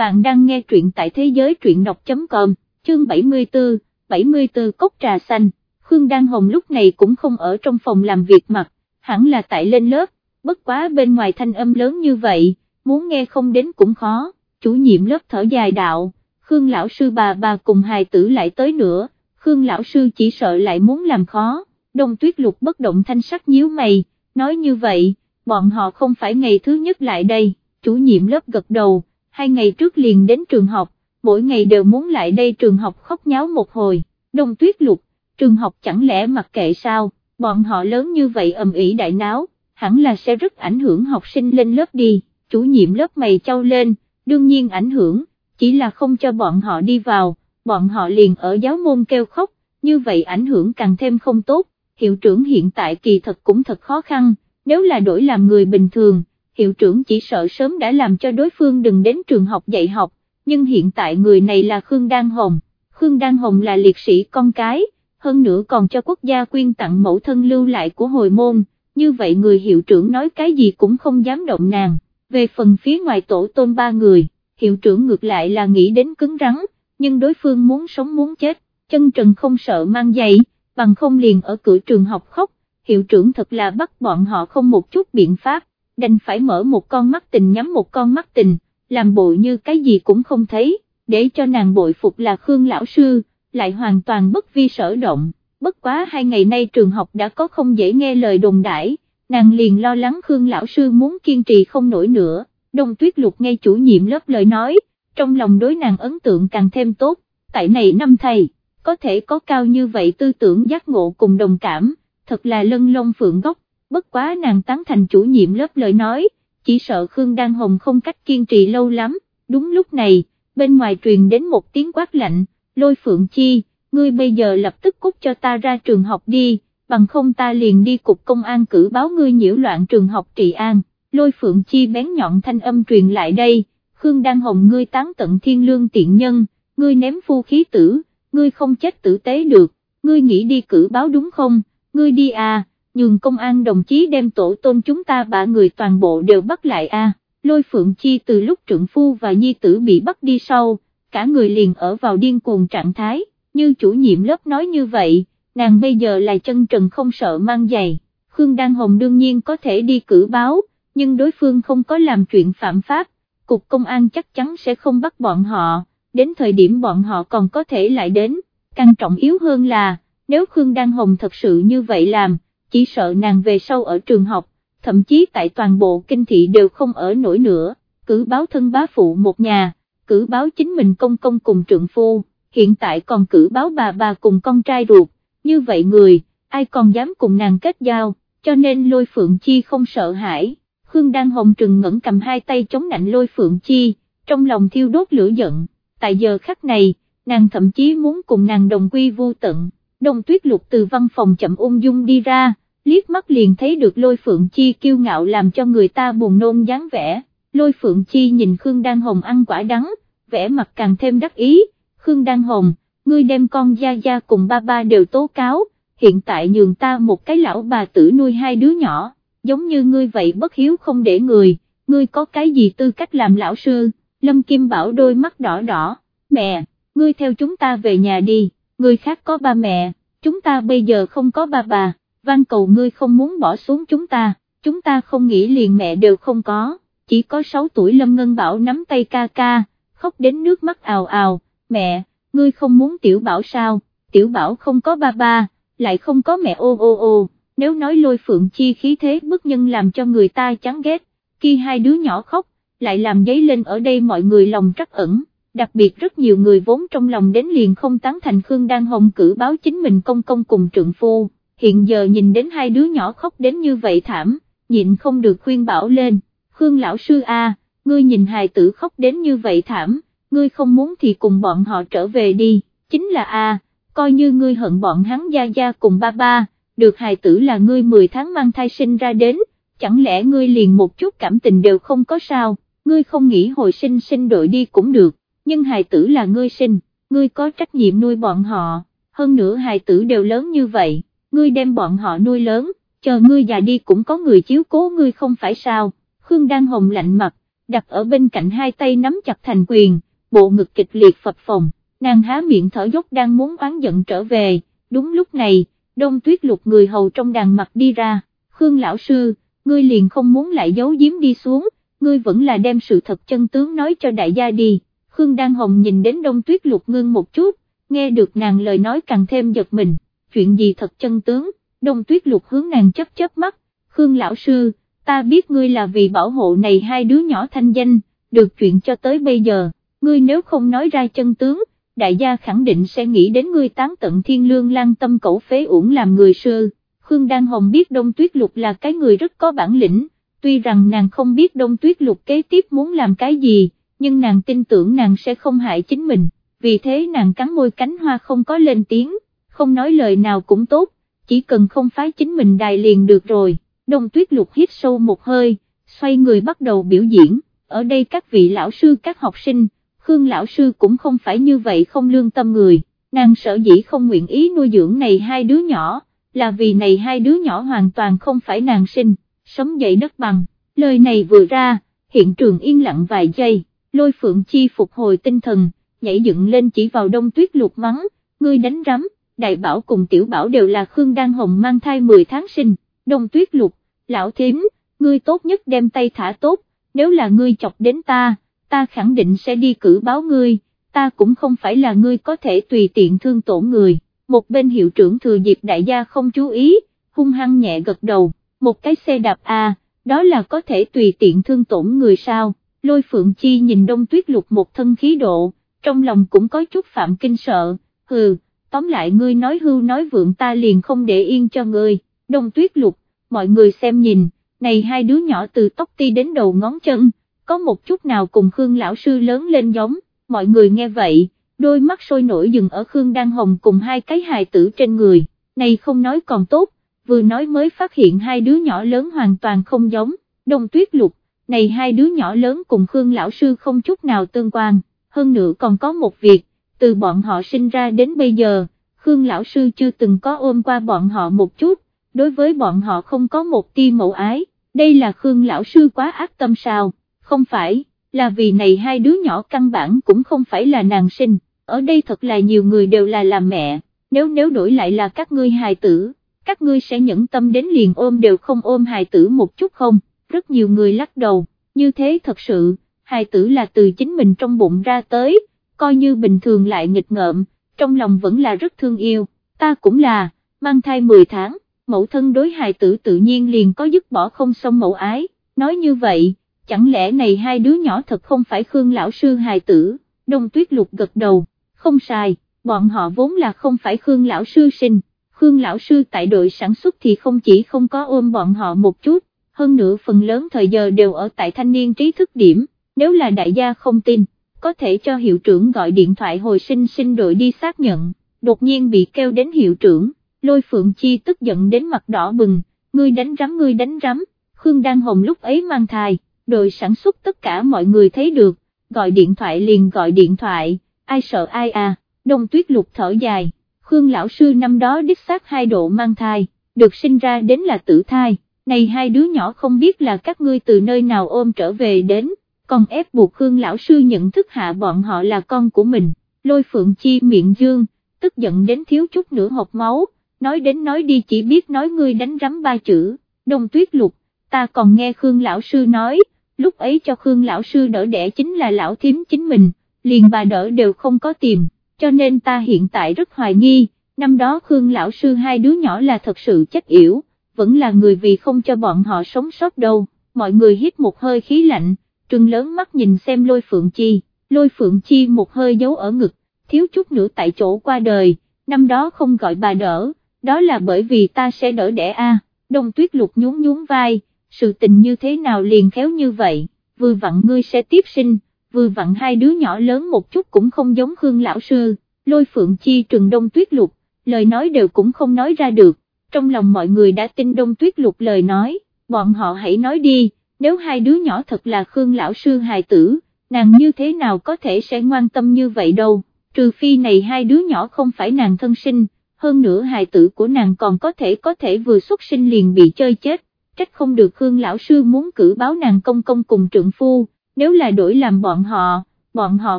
bạn đang nghe truyện tại thế giới truyện đọc.com, chương 74, 74 cốc trà xanh, Khương Đan Hồng lúc này cũng không ở trong phòng làm việc mặt, hẳn là tại lên lớp, bất quá bên ngoài thanh âm lớn như vậy, muốn nghe không đến cũng khó, chủ nhiệm lớp thở dài đạo, Khương lão sư bà bà cùng hài tử lại tới nữa, Khương lão sư chỉ sợ lại muốn làm khó, đông tuyết lục bất động thanh sắc nhíu mày, nói như vậy, bọn họ không phải ngày thứ nhất lại đây, chủ nhiệm lớp gật đầu, hai ngày trước liền đến trường học, mỗi ngày đều muốn lại đây trường học khóc nháo một hồi, đông tuyết lục, trường học chẳng lẽ mặc kệ sao, bọn họ lớn như vậy ầm ĩ đại náo, hẳn là sẽ rất ảnh hưởng học sinh lên lớp đi, chủ nhiệm lớp mày trao lên, đương nhiên ảnh hưởng, chỉ là không cho bọn họ đi vào, bọn họ liền ở giáo môn kêu khóc, như vậy ảnh hưởng càng thêm không tốt, hiệu trưởng hiện tại kỳ thật cũng thật khó khăn, nếu là đổi làm người bình thường, hiệu trưởng chỉ sợ sớm đã làm cho đối phương đừng đến trường học dạy học, nhưng hiện tại người này là Khương Đan Hồng, Khương Đan Hồng là liệt sĩ con cái, hơn nữa còn cho quốc gia quyên tặng mẫu thân lưu lại của hồi môn, như vậy người hiệu trưởng nói cái gì cũng không dám động nàng, về phần phía ngoài tổ tôn ba người, hiệu trưởng ngược lại là nghĩ đến cứng rắn, nhưng đối phương muốn sống muốn chết, chân trần không sợ mang giày, bằng không liền ở cửa trường học khóc, hiệu trưởng thật là bắt bọn họ không một chút biện pháp, đành phải mở một con mắt tình nhắm một con mắt tình, làm bộ như cái gì cũng không thấy, để cho nàng bội phục là Khương lão sư, lại hoàn toàn bất vi sở động, bất quá hai ngày nay trường học đã có không dễ nghe lời đồn đãi, nàng liền lo lắng Khương lão sư muốn kiên trì không nổi nữa, đông tuyết lục nghe chủ nhiệm lớp lời nói, trong lòng đối nàng ấn tượng càng thêm tốt, tại này năm thầy, có thể có cao như vậy tư tưởng giác ngộ cùng đồng cảm, thật là lân lông phượng gốc, bất quá nàng tán thành chủ nhiệm lớp lời nói, chỉ sợ Khương Đan Hồng không cách kiên trì lâu lắm, đúng lúc này, bên ngoài truyền đến một tiếng quát lạnh, lôi phượng chi, ngươi bây giờ lập tức cút cho ta ra trường học đi, bằng không ta liền đi cục công an cử báo ngươi nhiễu loạn trường học trị an, lôi phượng chi bén nhọn thanh âm truyền lại đây, Khương Đan Hồng ngươi tán tận thiên lương tiện nhân, ngươi ném phu khí tử, ngươi không chết tử tế được, ngươi nghĩ đi cử báo đúng không, ngươi đi à, nhường công an đồng chí đem tổ tôn chúng ta ba người toàn bộ đều bắt lại à, lôi phượng chi từ lúc trượng phu và nhi tử bị bắt đi sau, cả người liền ở vào điên cuồng trạng thái, như chủ nhiệm lớp nói như vậy, nàng bây giờ là chân trần không sợ mang giày, Khương Đan Hồng đương nhiên có thể đi cử báo, nhưng đối phương không có làm chuyện phạm pháp, cục công an chắc chắn sẽ không bắt bọn họ, đến thời điểm bọn họ còn có thể lại đến, càng trọng yếu hơn là, nếu Khương Đan Hồng thật sự như vậy làm, chỉ sợ nàng về sau ở trường học, thậm chí tại toàn bộ kinh thị đều không ở nổi nữa, cử báo thân bá phụ một nhà, cử báo chính mình công công cùng trượng phu, hiện tại còn cử báo bà bà cùng con trai ruột, như vậy người, ai còn dám cùng nàng kết giao, cho nên lôi phượng chi không sợ hãi, Khương Đan Hồng trừng ngẩn cầm hai tay chống nạnh lôi phượng chi, trong lòng thiêu đốt lửa giận, tại giờ khắc này, nàng thậm chí muốn cùng nàng đồng quy vô tận, đông tuyết lục từ văn phòng chậm ung dung đi ra, liếc mắt liền thấy được lôi phượng chi kiêu ngạo làm cho người ta buồn nôn dáng vẻ, lôi phượng chi nhìn Khương Đan Hồng ăn quả đắng, vẻ mặt càng thêm đắc ý, Khương Đan Hồng, ngươi đem con Gia Gia cùng ba ba đều tố cáo, hiện tại nhường ta một cái lão bà tử nuôi hai đứa nhỏ, giống như ngươi vậy bất hiếu không để người, ngươi có cái gì tư cách làm lão sư, Lâm Kim Bảo đôi mắt đỏ đỏ, mẹ, ngươi theo chúng ta về nhà đi, người khác có ba mẹ, chúng ta bây giờ không có ba bà, van cầu ngươi không muốn bỏ xuống chúng ta, chúng ta không nghĩ liền mẹ đều không có, chỉ có 6 tuổi Lâm Ngân Bảo nắm tay ca ca, khóc đến nước mắt ào ào, mẹ, ngươi không muốn tiểu bảo sao, tiểu bảo không có ba ba, lại không có mẹ ô ô ô, nếu nói lôi phượng chi khí thế bức nhân làm cho người ta chán ghét, khi hai đứa nhỏ khóc, lại làm giấy lên ở đây mọi người lòng trắc ẩn, đặc biệt rất nhiều người vốn trong lòng đến liền không tán thành Khương Đan Hồng cử báo chính mình công công cùng trượng phu, hiện giờ nhìn đến hai đứa nhỏ khóc đến như vậy thảm, nhịn không được khuyên bảo lên, Khương lão sư a, ngươi nhìn hài tử khóc đến như vậy thảm, ngươi không muốn thì cùng bọn họ trở về đi, chính là a, coi như ngươi hận bọn hắn gia gia cùng ba ba, được hài tử là ngươi 10 tháng mang thai sinh ra đến, chẳng lẽ ngươi liền một chút cảm tình đều không có sao, ngươi không nghĩ hồi sinh sinh đội đi cũng được, nhưng hài tử là ngươi sinh, ngươi có trách nhiệm nuôi bọn họ, hơn nữa hài tử đều lớn như vậy, ngươi đem bọn họ nuôi lớn, chờ ngươi già đi cũng có người chiếu cố ngươi không phải sao, Khương Đan Hồng lạnh mặt, đặt ở bên cạnh hai tay nắm chặt thành quyền, bộ ngực kịch liệt phập phồng, nàng há miệng thở dốc đang muốn oán giận trở về, đúng lúc này, đông tuyết lục người hầu trong đàn mặt đi ra, Khương lão sư, ngươi liền không muốn lại giấu giếm đi xuống, ngươi vẫn là đem sự thật chân tướng nói cho đại gia đi, Khương Đan Hồng nhìn đến đông tuyết lục ngưng một chút, nghe được nàng lời nói càng thêm giật mình, chuyện gì thật chân tướng, đông tuyết lục hướng nàng chấp chớp mắt, Khương lão sư, ta biết ngươi là vì bảo hộ này hai đứa nhỏ thanh danh, được chuyện cho tới bây giờ, ngươi nếu không nói ra chân tướng, đại gia khẳng định sẽ nghĩ đến ngươi tán tận thiên lương lan tâm cẩu phế uổng làm người sư. Khương Đan Hồng biết Đông Tuyết Lục là cái người rất có bản lĩnh, tuy rằng nàng không biết Đông Tuyết Lục kế tiếp muốn làm cái gì, nhưng nàng tin tưởng nàng sẽ không hại chính mình, vì thế nàng cắn môi cánh hoa không có lên tiếng, không nói lời nào cũng tốt, chỉ cần không phái chính mình đài liền được rồi. Đông Tuyết Lục hít sâu một hơi, xoay người bắt đầu biểu diễn, ở đây các vị lão sư các học sinh, Khương lão sư cũng không phải như vậy không lương tâm người, nàng sở dĩ không nguyện ý nuôi dưỡng này hai đứa nhỏ, là vì này hai đứa nhỏ hoàn toàn không phải nàng sinh, sống dậy đất bằng, lời này vừa ra, hiện trường yên lặng vài giây, lôi phượng chi phục hồi tinh thần, nhảy dựng lên chỉ vào đông tuyết lục mắng, ngươi đánh rắm, đại bảo cùng tiểu bảo đều là Khương Đan Hồng mang thai 10 tháng sinh, đông tuyết lục, lão thím, ngươi tốt nhất đem tay thả tốt, nếu là ngươi chọc đến ta, ta khẳng định sẽ đi cử báo ngươi, ta cũng không phải là ngươi có thể tùy tiện thương tổn người, một bên hiệu trưởng thừa dịp đại gia không chú ý, hung hăng nhẹ gật đầu, một cái xe đạp A, đó là có thể tùy tiện thương tổn người sao, lôi phượng chi nhìn đông tuyết lục một thân khí độ, trong lòng cũng có chút phạm kinh sợ, hừ, tóm lại ngươi nói hưu nói vượng ta liền không để yên cho ngươi, đông tuyết lục, mọi người xem nhìn, này hai đứa nhỏ từ tóc ti đến đầu ngón chân, có một chút nào cùng Khương lão sư lớn lên giống, mọi người nghe vậy, đôi mắt sôi nổi dừng ở Khương Đan Hồng cùng hai cái hài tử trên người, này không nói còn tốt, vừa nói mới phát hiện hai đứa nhỏ lớn hoàn toàn không giống, đông tuyết lục, này hai đứa nhỏ lớn cùng Khương lão sư không chút nào tương quan, hơn nữa còn có một việc, từ bọn họ sinh ra đến bây giờ, Khương lão sư chưa từng có ôm qua bọn họ một chút, đối với bọn họ không có một tia mẫu ái, đây là Khương lão sư quá ác tâm sao? không phải, là vì này hai đứa nhỏ căn bản cũng không phải là nàng sinh, ở đây thật là nhiều người đều là làm mẹ, nếu nếu đổi lại là các ngươi hài tử, các ngươi sẽ nhẫn tâm đến liền ôm đều không ôm hài tử một chút không, rất nhiều người lắc đầu, như thế thật sự, hài tử là từ chính mình trong bụng ra tới, coi như bình thường lại nghịch ngợm, trong lòng vẫn là rất thương yêu, ta cũng là, mang thai 10 tháng, mẫu thân đối hài tử tự nhiên liền có dứt bỏ không xong mẫu ái, nói như vậy, chẳng lẽ này hai đứa nhỏ thật không phải Khương lão sư hài tử, đông tuyết lục gật đầu, không sai, bọn họ vốn là không phải Khương lão sư sinh, Khương lão sư tại đội sản xuất thì không chỉ không có ôm bọn họ một chút, hơn nữa phần lớn thời giờ đều ở tại thanh niên trí thức điểm, nếu là đại gia không tin, có thể cho hiệu trưởng gọi điện thoại hồi sinh sinh đội đi xác nhận, đột nhiên bị kêu đến hiệu trưởng, lôi phượng chi tức giận đến mặt đỏ bừng, ngươi đánh rắm ngươi đánh rắm, Khương Đan Hồng lúc ấy mang thai đội sản xuất tất cả mọi người thấy được, gọi điện thoại liền gọi điện thoại, ai sợ ai à, đông tuyết lục thở dài, Khương lão sư năm đó đích xác hai độ mang thai, được sinh ra đến là tử thai, này hai đứa nhỏ không biết là các ngươi từ nơi nào ôm trở về đến, còn ép buộc Khương lão sư nhận thức hạ bọn họ là con của mình, lôi phượng chi miệng dương, tức giận đến thiếu chút nữa hộp máu, nói đến nói đi chỉ biết nói ngươi đánh rắm ba chữ, đông tuyết lục, ta còn nghe Khương lão sư nói, lúc ấy cho Khương lão sư đỡ đẻ chính là lão thím chính mình, liền bà đỡ đều không có tìm, cho nên ta hiện tại rất hoài nghi, năm đó Khương lão sư hai đứa nhỏ là thật sự chết yểu, vẫn là người vì không cho bọn họ sống sót đâu, mọi người hít một hơi khí lạnh, trừng lớn mắt nhìn xem lôi phượng chi, lôi phượng chi một hơi giấu ở ngực, thiếu chút nữa tại chỗ qua đời, năm đó không gọi bà đỡ, đó là bởi vì ta sẽ đỡ đẻ a. đông tuyết lục nhún nhún vai sự tình như thế nào liền khéo như vậy, vừa vặn ngươi sẽ tiếp sinh, vừa vặn hai đứa nhỏ lớn một chút cũng không giống Khương lão sư, lôi phượng chi trừng đông tuyết lục, lời nói đều cũng không nói ra được, trong lòng mọi người đã tin đông tuyết lục lời nói, bọn họ hãy nói đi, nếu hai đứa nhỏ thật là Khương lão sư hài tử, nàng như thế nào có thể sẽ ngoan tâm như vậy đâu, trừ phi này hai đứa nhỏ không phải nàng thân sinh, hơn nữa hài tử của nàng còn có thể có thể vừa xuất sinh liền bị chơi chết. Trách không được Khương lão sư muốn cử báo nàng công công cùng trượng phu, nếu là đổi làm bọn họ, bọn họ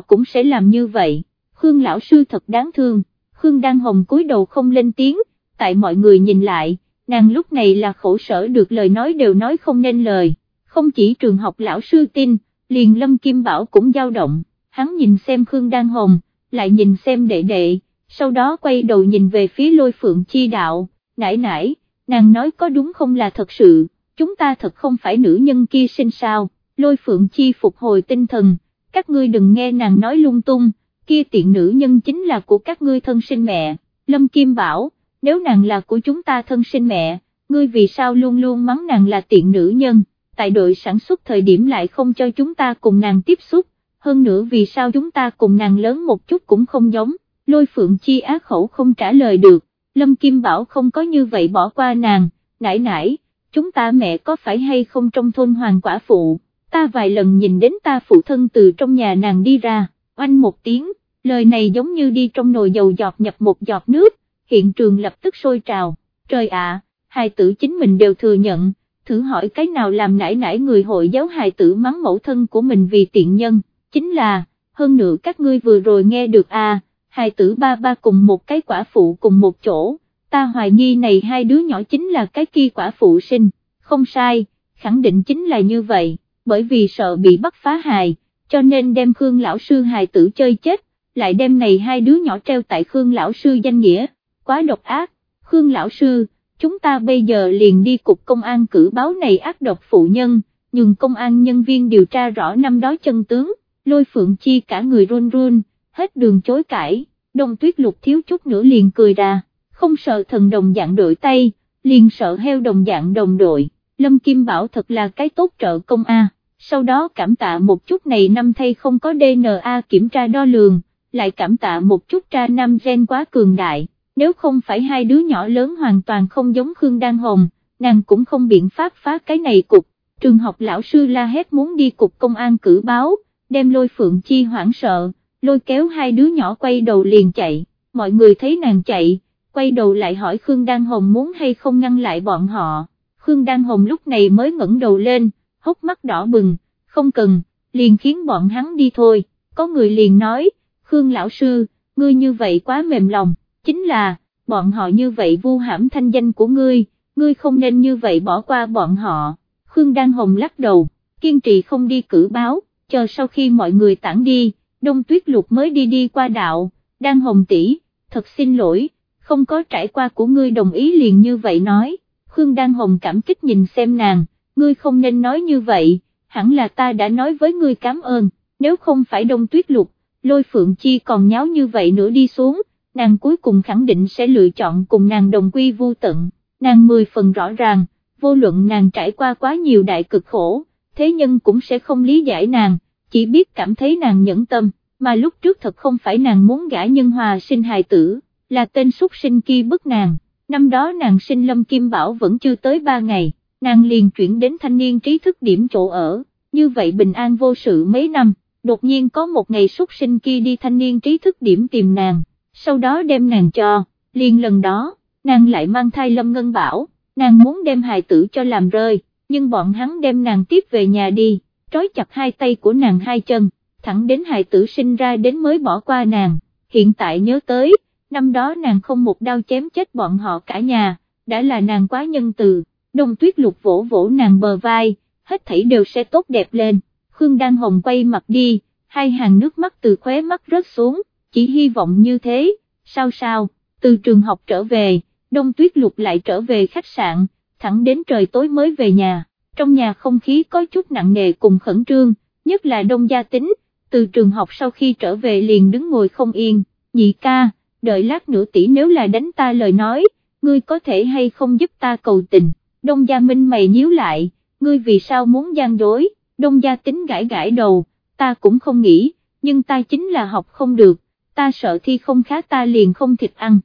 cũng sẽ làm như vậy, Khương lão sư thật đáng thương, Khương đang Hồng cúi đầu không lên tiếng, tại mọi người nhìn lại, nàng lúc này là khổ sở được lời nói đều nói không nên lời, không chỉ trường học lão sư tin, liền Lâm Kim Bảo cũng dao động, hắn nhìn xem Khương Đan Hồng, lại nhìn xem đệ đệ, sau đó quay đầu nhìn về phía lôi phượng chi đạo, nãy nãy, nàng nói có đúng không là thật sự, chúng ta thật không phải nữ nhân kia sinh sao, lôi phượng chi phục hồi tinh thần, các ngươi đừng nghe nàng nói lung tung, kia tiện nữ nhân chính là của các ngươi thân sinh mẹ, Lâm Kim bảo, nếu nàng là của chúng ta thân sinh mẹ, ngươi vì sao luôn luôn mắng nàng là tiện nữ nhân, tại đội sản xuất thời điểm lại không cho chúng ta cùng nàng tiếp xúc, hơn nữa vì sao chúng ta cùng nàng lớn một chút cũng không giống, lôi phượng chi á khẩu không trả lời được, Lâm Kim Bảo không có như vậy bỏ qua nàng, nãy nãy, chúng ta mẹ có phải hay không trong thôn hoàng quả phụ, ta vài lần nhìn đến ta phụ thân từ trong nhà nàng đi ra, oanh một tiếng, lời này giống như đi trong nồi dầu giọt nhập một giọt nước, hiện trường lập tức sôi trào, trời ạ, hai tử chính mình đều thừa nhận, thử hỏi cái nào làm nải nải người hội giáo hài tử mắng mẫu thân của mình vì tiện nhân, chính là, hơn nữa các ngươi vừa rồi nghe được à, hài tử ba ba cùng một cái quả phụ cùng một chỗ, ta hoài nghi này hai đứa nhỏ chính là cái kia quả phụ sinh, không sai, khẳng định chính là như vậy, bởi vì sợ bị bắt phá hài, cho nên đem Khương lão sư hài tử chơi chết, lại đem này hai đứa nhỏ treo tại Khương lão sư danh nghĩa, quá độc ác, Khương lão sư, chúng ta bây giờ liền đi cục công an cử báo này ác độc phụ nhân, nhưng công an nhân viên điều tra rõ năm đó chân tướng, lôi phượng chi cả người run run, hết đường chối cãi, đông tuyết lục thiếu chút nữa liền cười ra, không sợ thần đồng dạng đội tay, liền sợ heo đồng dạng đồng đội, Lâm Kim Bảo thật là cái tốt trợ công A, sau đó cảm tạ một chút này năm thay không có DNA kiểm tra đo lường, lại cảm tạ một chút tra năm gen quá cường đại, nếu không phải hai đứa nhỏ lớn hoàn toàn không giống Khương Đan Hồng, nàng cũng không biện pháp phá cái này cục, trường học lão sư la hét muốn đi cục công an cử báo, đem lôi phượng chi hoảng sợ, lôi kéo hai đứa nhỏ quay đầu liền chạy, mọi người thấy nàng chạy, quay đầu lại hỏi Khương Đan Hồng muốn hay không ngăn lại bọn họ, Khương Đan Hồng lúc này mới ngẩng đầu lên, hốc mắt đỏ bừng, không cần, liền khiến bọn hắn đi thôi, có người liền nói, Khương lão sư, ngươi như vậy quá mềm lòng, chính là, bọn họ như vậy vu hãm thanh danh của ngươi, ngươi không nên như vậy bỏ qua bọn họ, Khương Đan Hồng lắc đầu, kiên trì không đi cử báo, chờ sau khi mọi người tản đi, đông tuyết lục mới đi đi qua đạo, Đan Hồng tỷ, thật xin lỗi, không có trải qua của ngươi đồng ý liền như vậy nói, Khương Đan Hồng cảm kích nhìn xem nàng, ngươi không nên nói như vậy, hẳn là ta đã nói với ngươi cảm ơn, nếu không phải đông tuyết lục, lôi phượng chi còn nháo như vậy nữa đi xuống, nàng cuối cùng khẳng định sẽ lựa chọn cùng nàng đồng quy vô tận, nàng mười phần rõ ràng, vô luận nàng trải qua quá nhiều đại cực khổ, thế nhân cũng sẽ không lý giải nàng, chỉ biết cảm thấy nàng nhẫn tâm, mà lúc trước thật không phải nàng muốn gả nhân hòa sinh hài tử, là tên súc sinh kia bức nàng, năm đó nàng sinh Lâm Kim Bảo vẫn chưa tới ba ngày, nàng liền chuyển đến thanh niên trí thức điểm chỗ ở, như vậy bình an vô sự mấy năm, đột nhiên có một ngày súc sinh kia đi thanh niên trí thức điểm tìm nàng sau đó đem nàng cho, liền lần đó, nàng lại mang thai Lâm Ngân Bảo, nàng muốn đem hài tử cho làm rơi, nhưng bọn hắn đem nàng tiếp về nhà đi, trói chặt hai tay của nàng hai chân, thẳng đến hài tử sinh ra đến mới bỏ qua nàng, hiện tại nhớ tới, năm đó nàng không một đau chém chết bọn họ cả nhà, đã là nàng quá nhân từ, đông tuyết lục vỗ vỗ nàng bờ vai, hết thảy đều sẽ tốt đẹp lên, Khương Đan Hồng quay mặt đi, hai hàng nước mắt từ khóe mắt rớt xuống, chỉ hy vọng như thế, sao sao, từ trường học trở về, đông tuyết lục lại trở về khách sạn, thẳng đến trời tối mới về nhà, trong nhà không khí có chút nặng nề cùng khẩn trương, nhất là đông gia tính, từ trường học sau khi trở về liền đứng ngồi không yên, nhị ca, đợi lát nữa tỷ nếu là đánh ta lời nói, ngươi có thể hay không giúp ta cầu tình, đông gia minh mày nhíu lại, ngươi vì sao muốn gian dối, đông gia tính gãi gãi đầu, ta cũng không nghĩ, nhưng ta chính là học không được, ta sợ thi không khá ta liền không thịt ăn.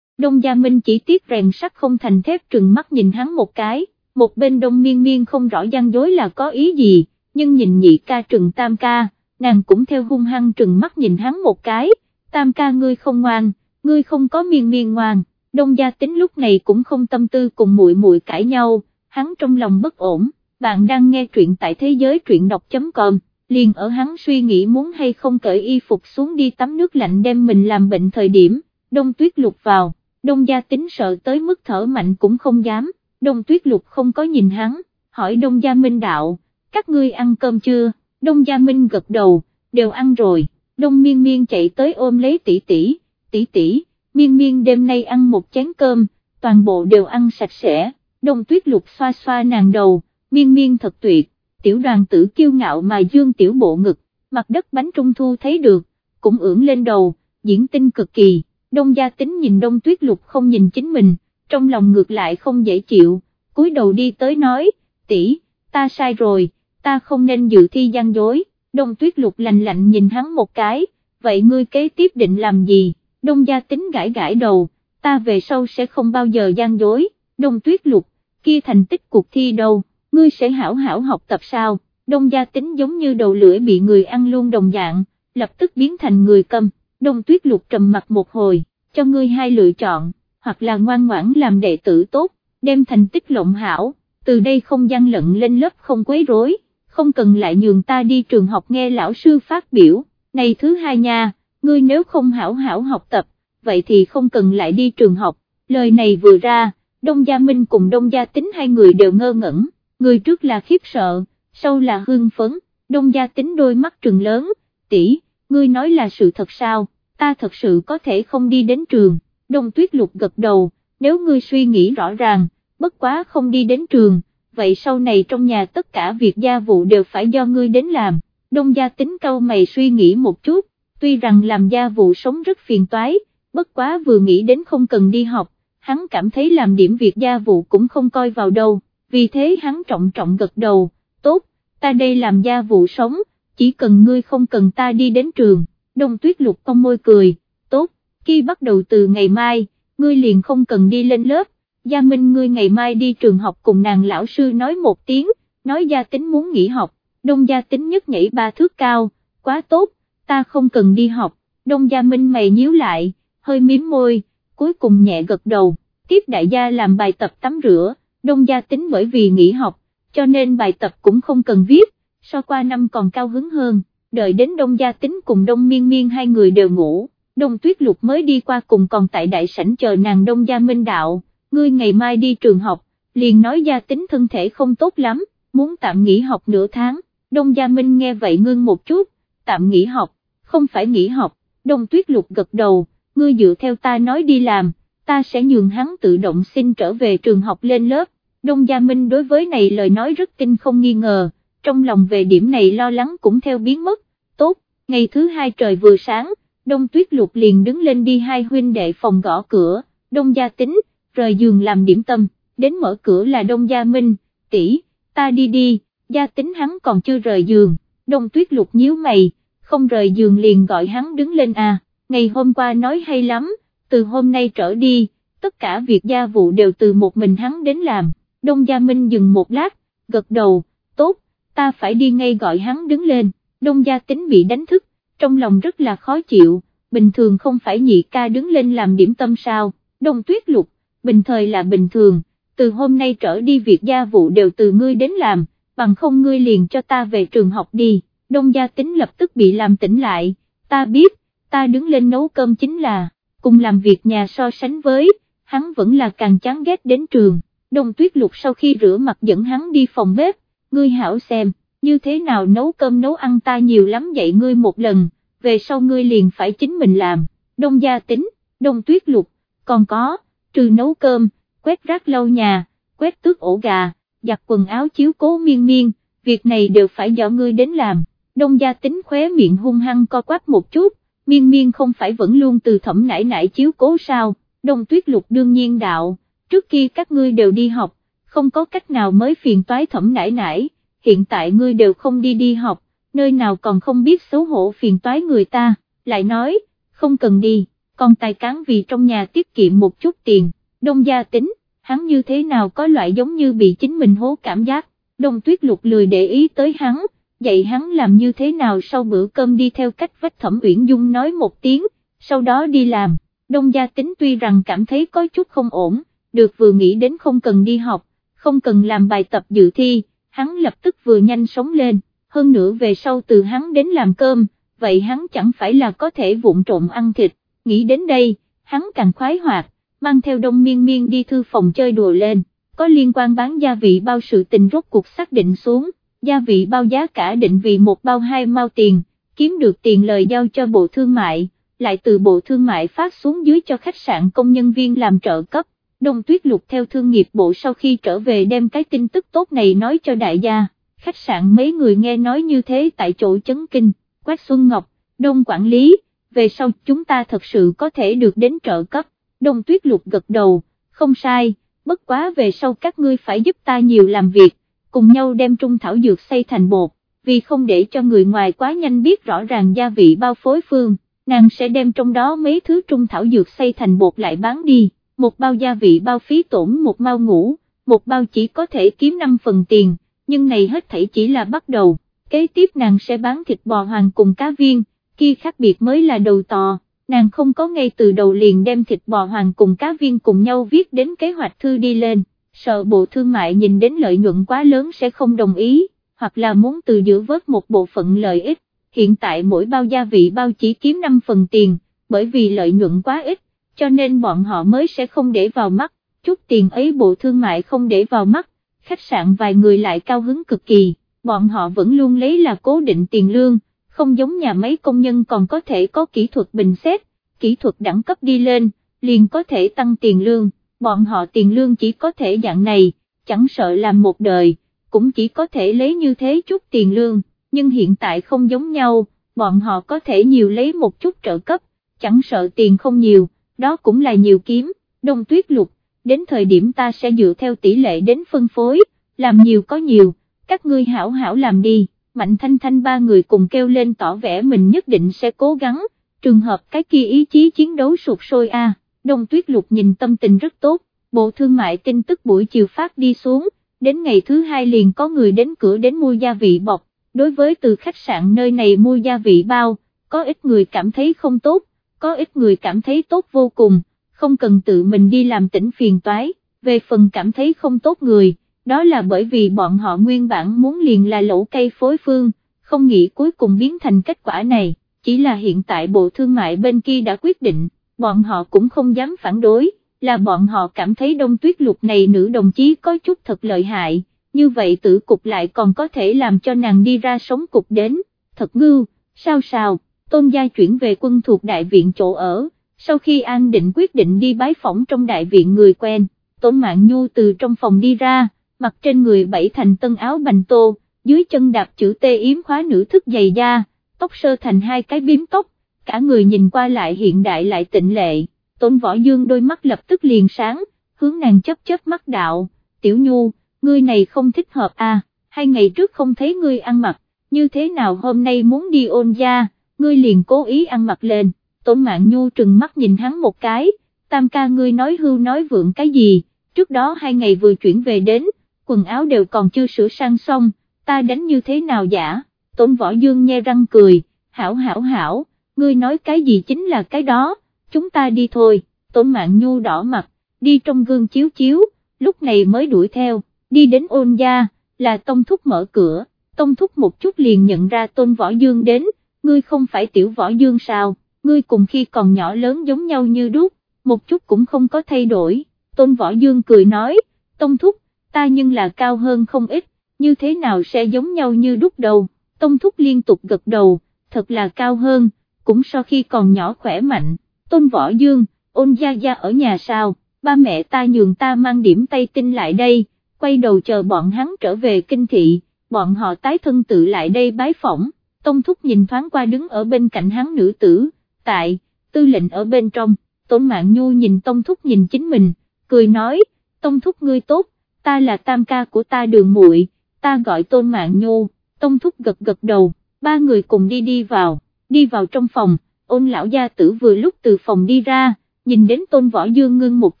Đông Gia Minh chỉ tiếc rèn sắt không thành thép trừng mắt nhìn hắn một cái, một bên đông miên miên không rõ gian dối là có ý gì, nhưng nhìn nhị ca trừng tam ca, nàng cũng theo hung hăng trừng mắt nhìn hắn một cái, tam ca ngươi không ngoan, ngươi không có miên miên ngoan, đông gia tính lúc này cũng không tâm tư cùng muội muội cãi nhau, hắn trong lòng bất ổn, bạn đang nghe truyện tại thế giới truyện đọc.com liền ở hắn suy nghĩ muốn hay không cởi y phục xuống đi tắm nước lạnh đem mình làm bệnh thời điểm, đông tuyết lục vào, đông gia tính sợ tới mức thở mạnh cũng không dám, đông tuyết lục không có nhìn hắn, hỏi đông gia minh đạo, các ngươi ăn cơm chưa, đông gia minh gật đầu, đều ăn rồi, đông miên miên chạy tới ôm lấy tỷ tỷ, tỷ tỷ, miên miên đêm nay ăn một chén cơm, toàn bộ đều ăn sạch sẽ, đông tuyết lục xoa xoa nàng đầu, miên miên thật tuyệt, tiểu đoàn tử kiêu ngạo mà dương tiểu bộ ngực, mặt đất bánh trung thu thấy được, cũng ưỡn lên đầu, diễn tinh cực kỳ, đông gia tính nhìn đông tuyết lục không nhìn chính mình, trong lòng ngược lại không dễ chịu, cúi đầu đi tới nói, tỷ, ta sai rồi, ta không nên dự thi gian dối, đông tuyết lục lạnh lạnh nhìn hắn một cái, vậy ngươi kế tiếp định làm gì, đông gia tính gãi gãi đầu, ta về sau sẽ không bao giờ gian dối, đông tuyết lục, kia thành tích cuộc thi đâu, ngươi sẽ hảo hảo học tập sao, đông gia tính giống như đầu lưỡi bị người ăn luôn đồng dạng, lập tức biến thành người câm, đông tuyết lục trầm mặt một hồi, cho ngươi hai lựa chọn, hoặc là ngoan ngoãn làm đệ tử tốt, đem thành tích lộng hảo, từ đây không gian lận lên lớp không quấy rối, không cần lại nhường ta đi trường học nghe lão sư phát biểu, này thứ hai nha, ngươi nếu không hảo hảo học tập, vậy thì không cần lại đi trường học, lời này vừa ra, Đông Gia Minh cùng Đông Gia Tính hai người đều ngơ ngẩn, người trước là khiếp sợ, sau là hưng phấn, Đông Gia Tính đôi mắt trừng lớn, tỷ, ngươi nói là sự thật sao, ta thật sự có thể không đi đến trường, Đông Tuyết Lục gật đầu, nếu ngươi suy nghĩ rõ ràng, bất quá không đi đến trường, vậy sau này trong nhà tất cả việc gia vụ đều phải do ngươi đến làm, Đông Gia Tính câu mày suy nghĩ một chút, tuy rằng làm gia vụ sống rất phiền toái, bất quá vừa nghĩ đến không cần đi học, hắn cảm thấy làm điểm việc gia vụ cũng không coi vào đâu, vì thế hắn trọng trọng gật đầu, tốt, ta đây làm gia vụ sống, chỉ cần ngươi không cần ta đi đến trường, đông tuyết lục cong môi cười, tốt, khi bắt đầu từ ngày mai, ngươi liền không cần đi lên lớp, gia minh ngươi ngày mai đi trường học cùng nàng lão sư nói một tiếng, nói gia tính muốn nghỉ học, đông gia tính nhất nhảy ba thước cao, quá tốt, ta không cần đi học, đông gia minh mày nhíu lại, hơi miếm môi, cuối cùng nhẹ gật đầu, tiếp đại gia làm bài tập tắm rửa, đông gia tính bởi vì nghỉ học, cho nên bài tập cũng không cần viết, so qua năm còn cao hứng hơn, đợi đến đông gia tính cùng đông miên miên hai người đều ngủ, đông tuyết lục mới đi qua cùng còn tại đại sảnh chờ nàng đông gia minh đạo, ngươi ngày mai đi trường học, liền nói gia tính thân thể không tốt lắm, muốn tạm nghỉ học nửa tháng, đông gia minh nghe vậy ngưng một chút, tạm nghỉ học, không phải nghỉ học, đông tuyết lục gật đầu, ngươi dựa theo ta nói đi làm, ta sẽ nhường hắn tự động xin trở về trường học lên lớp, Đông Gia Minh đối với này lời nói rất tin không nghi ngờ, trong lòng về điểm này lo lắng cũng theo biến mất, tốt, ngày thứ hai trời vừa sáng, Đông Tuyết Lục liền đứng lên đi hai huynh đệ phòng gõ cửa, Đông Gia Tính, rời giường làm điểm tâm, đến mở cửa là Đông Gia Minh, tỷ, ta đi đi, Gia Tính hắn còn chưa rời giường, Đông Tuyết Lục nhíu mày, không rời giường liền gọi hắn đứng lên à. Ngày hôm qua nói hay lắm, từ hôm nay trở đi, tất cả việc gia vụ đều từ một mình hắn đến làm, Đông Gia Minh dừng một lát, gật đầu, tốt, ta phải đi ngay gọi hắn đứng lên, Đông Gia tính bị đánh thức, trong lòng rất là khó chịu, bình thường không phải nhị ca đứng lên làm điểm tâm sao, Đông Tuyết Lục, bình thời là bình thường, từ hôm nay trở đi việc gia vụ đều từ ngươi đến làm, bằng không ngươi liền cho ta về trường học đi, Đông Gia tính lập tức bị làm tỉnh lại, ta biết, ta đứng lên nấu cơm chính là, cùng làm việc nhà so sánh với, hắn vẫn là càng chán ghét đến trường, đông tuyết lục sau khi rửa mặt dẫn hắn đi phòng bếp, ngươi hảo xem, như thế nào nấu cơm nấu ăn ta nhiều lắm dạy ngươi một lần, về sau ngươi liền phải chính mình làm, đông gia tính, đông tuyết lục, còn có, trừ nấu cơm, quét rác lau nhà, quét tước ổ gà, giặt quần áo chiếu cố miên miên, việc này đều phải do ngươi đến làm, đông gia tính khóe miệng hung hăng co quắp một chút, miên miên không phải vẫn luôn từ thẩm nải nải chiếu cố sao, đông tuyết lục đương nhiên đạo, trước khi các ngươi đều đi học, không có cách nào mới phiền toái thẩm nải nải, hiện tại ngươi đều không đi đi học, nơi nào còn không biết xấu hổ phiền toái người ta, lại nói, không cần đi, còn tài cán vì trong nhà tiết kiệm một chút tiền, đông gia tính, hắn như thế nào có loại giống như bị chính mình hố cảm giác, đông tuyết lục lười để ý tới hắn, dạy hắn làm như thế nào sau bữa cơm đi theo cách vách thẩm uyển dung nói một tiếng, sau đó đi làm, đông gia tính tuy rằng cảm thấy có chút không ổn, được vừa nghĩ đến không cần đi học, không cần làm bài tập dự thi, hắn lập tức vừa nhanh sống lên, hơn nữa về sau từ hắn đến làm cơm, vậy hắn chẳng phải là có thể vụn trộm ăn thịt, nghĩ đến đây, hắn càng khoái hoạt, mang theo đông miên miên đi thư phòng chơi đùa lên, có liên quan bán gia vị bao sự tình rốt cuộc xác định xuống, gia vị bao giá cả định vì một bao hai mao tiền, kiếm được tiền lời giao cho bộ thương mại, lại từ bộ thương mại phát xuống dưới cho khách sạn công nhân viên làm trợ cấp. Đông Tuyết Lục theo thương nghiệp bộ sau khi trở về đem cái tin tức tốt này nói cho đại gia, khách sạn mấy người nghe nói như thế tại chỗ chấn kinh, Quách Xuân Ngọc, Đông quản lý, về sau chúng ta thật sự có thể được đến trợ cấp, Đông Tuyết Lục gật đầu, không sai, bất quá về sau các ngươi phải giúp ta nhiều làm việc, cùng nhau đem trung thảo dược xây thành bột, vì không để cho người ngoài quá nhanh biết rõ ràng gia vị bao phối phương, nàng sẽ đem trong đó mấy thứ trung thảo dược xây thành bột lại bán đi, một bao gia vị bao phí tổn một mao ngủ, một bao chỉ có thể kiếm 5 phần tiền, nhưng này hết thảy chỉ là bắt đầu, kế tiếp nàng sẽ bán thịt bò hoàng cùng cá viên, kia khác biệt mới là đầu tò, nàng không có ngay từ đầu liền đem thịt bò hoàng cùng cá viên cùng nhau viết đến kế hoạch thư đi lên, sợ bộ thương mại nhìn đến lợi nhuận quá lớn sẽ không đồng ý, hoặc là muốn từ giữa vớt một bộ phận lợi ích, hiện tại mỗi bao gia vị bao chỉ kiếm 5 phần tiền, bởi vì lợi nhuận quá ít, cho nên bọn họ mới sẽ không để vào mắt, chút tiền ấy bộ thương mại không để vào mắt, khách sạn vài người lại cao hứng cực kỳ, bọn họ vẫn luôn lấy là cố định tiền lương không giống nhà máy công nhân còn có thể có kỹ thuật bình xét, kỹ thuật đẳng cấp đi lên, liền có thể tăng tiền lương, bọn họ tiền lương chỉ có thể dạng này, chẳng sợ làm một đời, cũng chỉ có thể lấy như thế chút tiền lương, nhưng hiện tại không giống nhau, bọn họ có thể nhiều lấy một chút trợ cấp, chẳng sợ tiền không nhiều, đó cũng là nhiều kiếm, đông tuyết lục, đến thời điểm ta sẽ dựa theo tỷ lệ đến phân phối, làm nhiều có nhiều, các ngươi hảo hảo làm đi. Mạnh Thanh Thanh ba người cùng kêu lên tỏ vẻ mình nhất định sẽ cố gắng, trường hợp cái kia ý chí chiến đấu sụt sôi a. Đông Tuyết Lục nhìn tâm tình rất tốt, bộ thương mại tin tức buổi chiều phát đi xuống, đến ngày thứ hai liền có người đến cửa đến mua gia vị bọc, đối với từ khách sạn nơi này mua gia vị bao, có ít người cảm thấy không tốt, có ít người cảm thấy tốt vô cùng, không cần tự mình đi làm tỉnh phiền toái, về phần cảm thấy không tốt người đó là bởi vì bọn họ nguyên bản muốn liền là lỗ cây phối phương, không nghĩ cuối cùng biến thành kết quả này, chỉ là hiện tại bộ thương mại bên kia đã quyết định, bọn họ cũng không dám phản đối, là bọn họ cảm thấy đông tuyết lục này nữ đồng chí có chút thật lợi hại, như vậy tử cục lại còn có thể làm cho nàng đi ra sống cục đến, thật ngưu, sao sao, tôn gia chuyển về quân thuộc đại viện chỗ ở, sau khi an định quyết định đi bái phỏng trong đại viện người quen, tôn mạng nhu từ trong phòng đi ra, mặc trên người bảy thành tân áo bành tô, dưới chân đạp chữ T yếm khóa nữ thức dày da, tóc sơ thành hai cái biếm tóc, cả người nhìn qua lại hiện đại lại tịnh lệ, tôn võ dương đôi mắt lập tức liền sáng, hướng nàng chấp chấp mắt đạo, tiểu nhu, ngươi này không thích hợp à, hai ngày trước không thấy ngươi ăn mặc, như thế nào hôm nay muốn đi ôn gia, ngươi liền cố ý ăn mặc lên, tôn mạng nhu trừng mắt nhìn hắn một cái, tam ca ngươi nói hưu nói vượng cái gì, trước đó hai ngày vừa chuyển về đến, quần áo đều còn chưa sửa sang xong, ta đánh như thế nào giả, tôn võ dương nhe răng cười, hảo hảo hảo, ngươi nói cái gì chính là cái đó, chúng ta đi thôi, tôn mạng nhu đỏ mặt, đi trong gương chiếu chiếu, lúc này mới đuổi theo, đi đến ôn gia, là tông thúc mở cửa, tông thúc một chút liền nhận ra tôn võ dương đến, ngươi không phải tiểu võ dương sao, ngươi cùng khi còn nhỏ lớn giống nhau như đúc, một chút cũng không có thay đổi, tôn võ dương cười nói, tông thúc, ta nhưng là cao hơn không ít, như thế nào sẽ giống nhau như đúc đầu, Tông Thúc liên tục gật đầu, thật là cao hơn, cũng so khi còn nhỏ khỏe mạnh, Tôn Võ Dương, ôn gia gia ở nhà sao, ba mẹ ta nhường ta mang điểm tay tinh lại đây, quay đầu chờ bọn hắn trở về kinh thị, bọn họ tái thân tự lại đây bái phỏng, Tông Thúc nhìn thoáng qua đứng ở bên cạnh hắn nữ tử, tại, tư lệnh ở bên trong, Tôn Mạng Nhu nhìn Tông Thúc nhìn chính mình, cười nói, Tông Thúc ngươi tốt, ta là tam ca của ta đường muội, ta gọi tôn mạng nhu. Tông thúc gật gật đầu, ba người cùng đi đi vào, đi vào trong phòng, ôn lão gia tử vừa lúc từ phòng đi ra, nhìn đến tôn võ dương ngưng một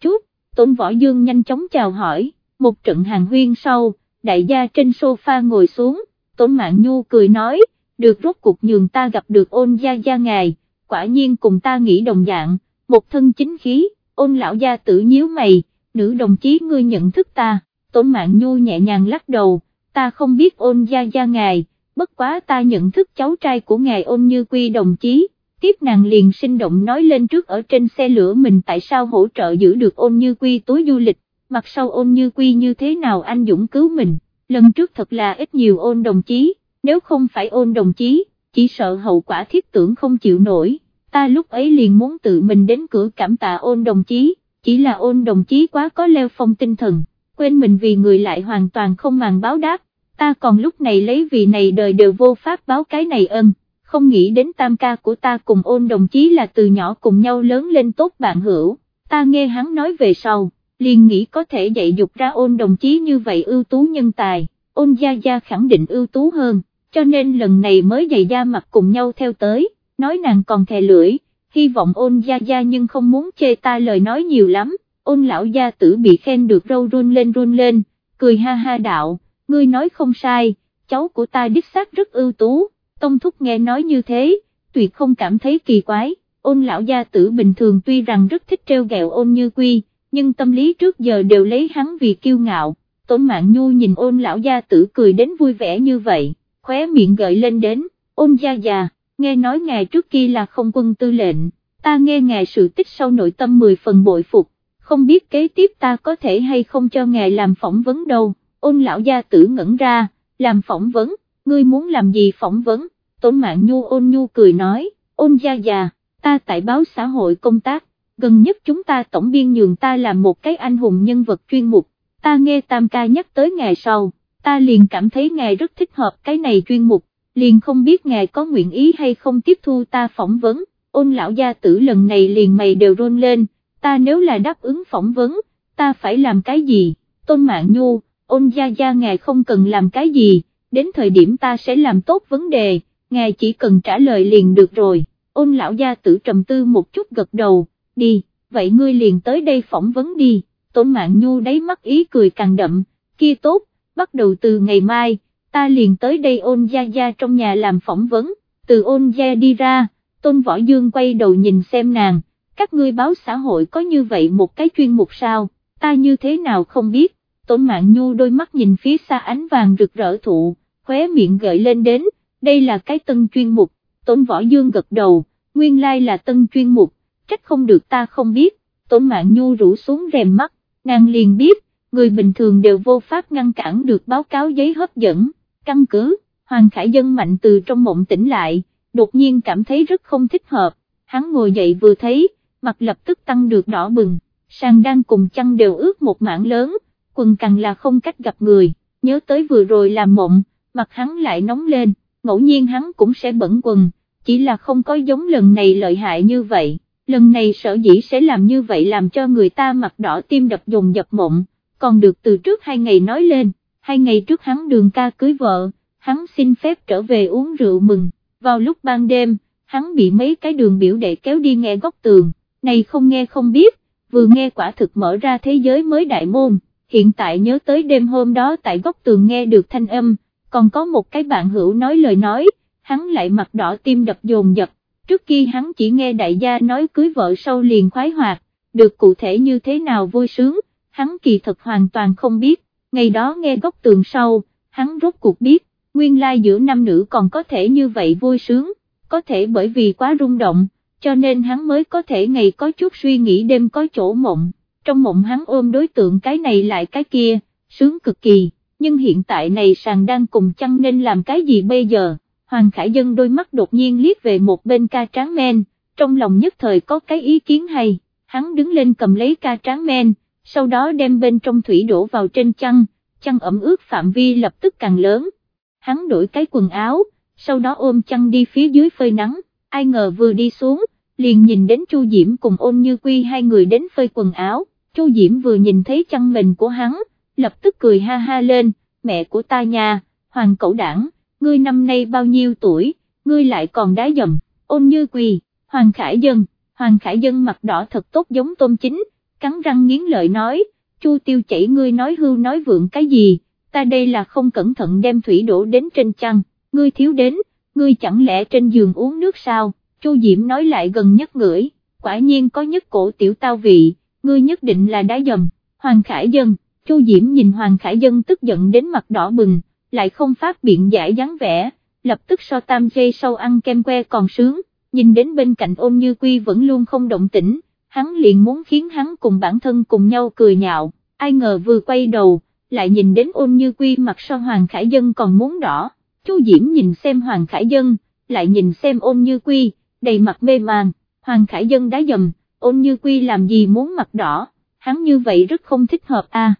chút, tôn võ dương nhanh chóng chào hỏi, một trận hàng huyên sau, đại gia trên sofa ngồi xuống, tôn mạng nhu cười nói, được rốt cuộc nhường ta gặp được ôn gia gia ngài, quả nhiên cùng ta nghĩ đồng dạng, một thân chính khí, ôn lão gia tử nhíu mày, nữ đồng chí ngươi nhận thức ta, tôn mạng nhu nhẹ nhàng lắc đầu, ta không biết ôn gia gia ngài, bất quá ta nhận thức cháu trai của ngài ôn như quy đồng chí, tiếp nàng liền sinh động nói lên trước ở trên xe lửa mình tại sao hỗ trợ giữ được ôn như quy túi du lịch, mặt sau ôn như quy như thế nào anh Dũng cứu mình, lần trước thật là ít nhiều ôn đồng chí, nếu không phải ôn đồng chí, chỉ sợ hậu quả thiết tưởng không chịu nổi, ta lúc ấy liền muốn tự mình đến cửa cảm tạ ôn đồng chí, chỉ là ôn đồng chí quá có leo phong tinh thần, quên mình vì người lại hoàn toàn không màng báo đáp, ta còn lúc này lấy vì này đời đều vô pháp báo cái này ân, không nghĩ đến tam ca của ta cùng ôn đồng chí là từ nhỏ cùng nhau lớn lên tốt bạn hữu, ta nghe hắn nói về sau, liền nghĩ có thể dạy dục ra ôn đồng chí như vậy ưu tú nhân tài, ôn gia gia khẳng định ưu tú hơn, cho nên lần này mới dạy da mặt cùng nhau theo tới, nói nàng còn thè lưỡi, hy vọng ôn gia gia nhưng không muốn chê ta lời nói nhiều lắm, ôn lão gia tử bị khen được râu run lên run lên, cười ha ha đạo ngươi nói không sai, cháu của ta đích xác rất ưu tú, Tông Thúc nghe nói như thế, tuyệt không cảm thấy kỳ quái, ôn lão gia tử bình thường tuy rằng rất thích treo gẹo ôn như quy, nhưng tâm lý trước giờ đều lấy hắn vì kiêu ngạo, Tổn Mạng Nhu nhìn ôn lão gia tử cười đến vui vẻ như vậy, khóe miệng gợi lên đến, ôn gia già, nghe nói ngài trước kia là không quân tư lệnh, ta nghe ngài sự tích sâu nội tâm 10 phần bội phục, không biết kế tiếp ta có thể hay không cho ngài làm phỏng vấn đâu ôn lão gia tử ngẩn ra, làm phỏng vấn, ngươi muốn làm gì phỏng vấn, tổn mạng nhu ôn nhu cười nói, ôn gia già, ta tại báo xã hội công tác, gần nhất chúng ta tổng biên nhường ta làm một cái anh hùng nhân vật chuyên mục, ta nghe tam ca nhắc tới ngày sau, ta liền cảm thấy ngài rất thích hợp cái này chuyên mục, liền không biết ngài có nguyện ý hay không tiếp thu ta phỏng vấn, ôn lão gia tử lần này liền mày đều rôn lên, ta nếu là đáp ứng phỏng vấn, ta phải làm cái gì, tôn mạng nhu, ôn gia gia ngài không cần làm cái gì, đến thời điểm ta sẽ làm tốt vấn đề, ngài chỉ cần trả lời liền được rồi, ôn lão gia tử trầm tư một chút gật đầu, đi, vậy ngươi liền tới đây phỏng vấn đi, tôn mạng nhu đáy mắt ý cười càng đậm, kia tốt, bắt đầu từ ngày mai, ta liền tới đây ôn gia gia trong nhà làm phỏng vấn, từ ôn gia đi ra, tôn võ dương quay đầu nhìn xem nàng, các ngươi báo xã hội có như vậy một cái chuyên mục sao, ta như thế nào không biết, Tổn mạng nhu đôi mắt nhìn phía xa ánh vàng rực rỡ thụ, khóe miệng gợi lên đến, đây là cái tân chuyên mục, Tổn võ dương gật đầu, nguyên lai là tân chuyên mục, trách không được ta không biết, Tổn mạng nhu rủ xuống rèm mắt, nàng liền biết, người bình thường đều vô pháp ngăn cản được báo cáo giấy hấp dẫn, căn cứ, Hoàng Khải Dân mạnh từ trong mộng tỉnh lại, đột nhiên cảm thấy rất không thích hợp, hắn ngồi dậy vừa thấy, mặt lập tức tăng được đỏ bừng, sàn đang cùng chăn đều ướt một mảng lớn, quần càng là không cách gặp người, nhớ tới vừa rồi làm mộng, mặt hắn lại nóng lên, ngẫu nhiên hắn cũng sẽ bẩn quần, chỉ là không có giống lần này lợi hại như vậy, lần này sở dĩ sẽ làm như vậy làm cho người ta mặt đỏ tim đập dồn dập mộng, còn được từ trước hai ngày nói lên, hai ngày trước hắn đường ca cưới vợ, hắn xin phép trở về uống rượu mừng, vào lúc ban đêm, hắn bị mấy cái đường biểu đệ kéo đi nghe góc tường, này không nghe không biết, vừa nghe quả thực mở ra thế giới mới đại môn hiện tại nhớ tới đêm hôm đó tại góc tường nghe được thanh âm, còn có một cái bạn hữu nói lời nói, hắn lại mặt đỏ tim đập dồn dập, trước kia hắn chỉ nghe đại gia nói cưới vợ sau liền khoái hoạt, được cụ thể như thế nào vui sướng, hắn kỳ thật hoàn toàn không biết, ngày đó nghe góc tường sau, hắn rốt cuộc biết, nguyên lai giữa nam nữ còn có thể như vậy vui sướng, có thể bởi vì quá rung động, cho nên hắn mới có thể ngày có chút suy nghĩ đêm có chỗ mộng trong mộng hắn ôm đối tượng cái này lại cái kia, sướng cực kỳ, nhưng hiện tại này sàng đang cùng chăng nên làm cái gì bây giờ, Hoàng Khải Dân đôi mắt đột nhiên liếc về một bên ca tráng men, trong lòng nhất thời có cái ý kiến hay, hắn đứng lên cầm lấy ca tráng men, sau đó đem bên trong thủy đổ vào trên chăn, chăn ẩm ướt phạm vi lập tức càng lớn, hắn đổi cái quần áo, sau đó ôm chăn đi phía dưới phơi nắng, ai ngờ vừa đi xuống, liền nhìn đến Chu Diễm cùng ôn như quy hai người đến phơi quần áo, Chu Diễm vừa nhìn thấy chăn mình của hắn, lập tức cười ha ha lên, mẹ của ta nha, hoàng cẩu đảng, ngươi năm nay bao nhiêu tuổi, ngươi lại còn đá dầm, ôn như quỳ, hoàng khải dân, hoàng khải dân mặt đỏ thật tốt giống tôm chính, cắn răng nghiến lợi nói, chu tiêu chảy ngươi nói hưu nói vượng cái gì, ta đây là không cẩn thận đem thủy đổ đến trên chăn, ngươi thiếu đến, ngươi chẳng lẽ trên giường uống nước sao, chu Diễm nói lại gần nhất ngửi, quả nhiên có nhất cổ tiểu tao vị ngươi nhất định là đá dầm, Hoàng Khải Dân, Chu Diễm nhìn Hoàng Khải Dân tức giận đến mặt đỏ bừng, lại không phát biện giải dáng vẻ, lập tức so tam giây sau ăn kem que còn sướng, nhìn đến bên cạnh ôn như quy vẫn luôn không động tĩnh, hắn liền muốn khiến hắn cùng bản thân cùng nhau cười nhạo, ai ngờ vừa quay đầu, lại nhìn đến ôn như quy mặt so Hoàng Khải Dân còn muốn đỏ, Chu Diễm nhìn xem Hoàng Khải Dân, lại nhìn xem ôn như quy, đầy mặt mê màng, Hoàng Khải Dân đá dầm, ôn như quy làm gì muốn mặt đỏ, hắn như vậy rất không thích hợp a. À.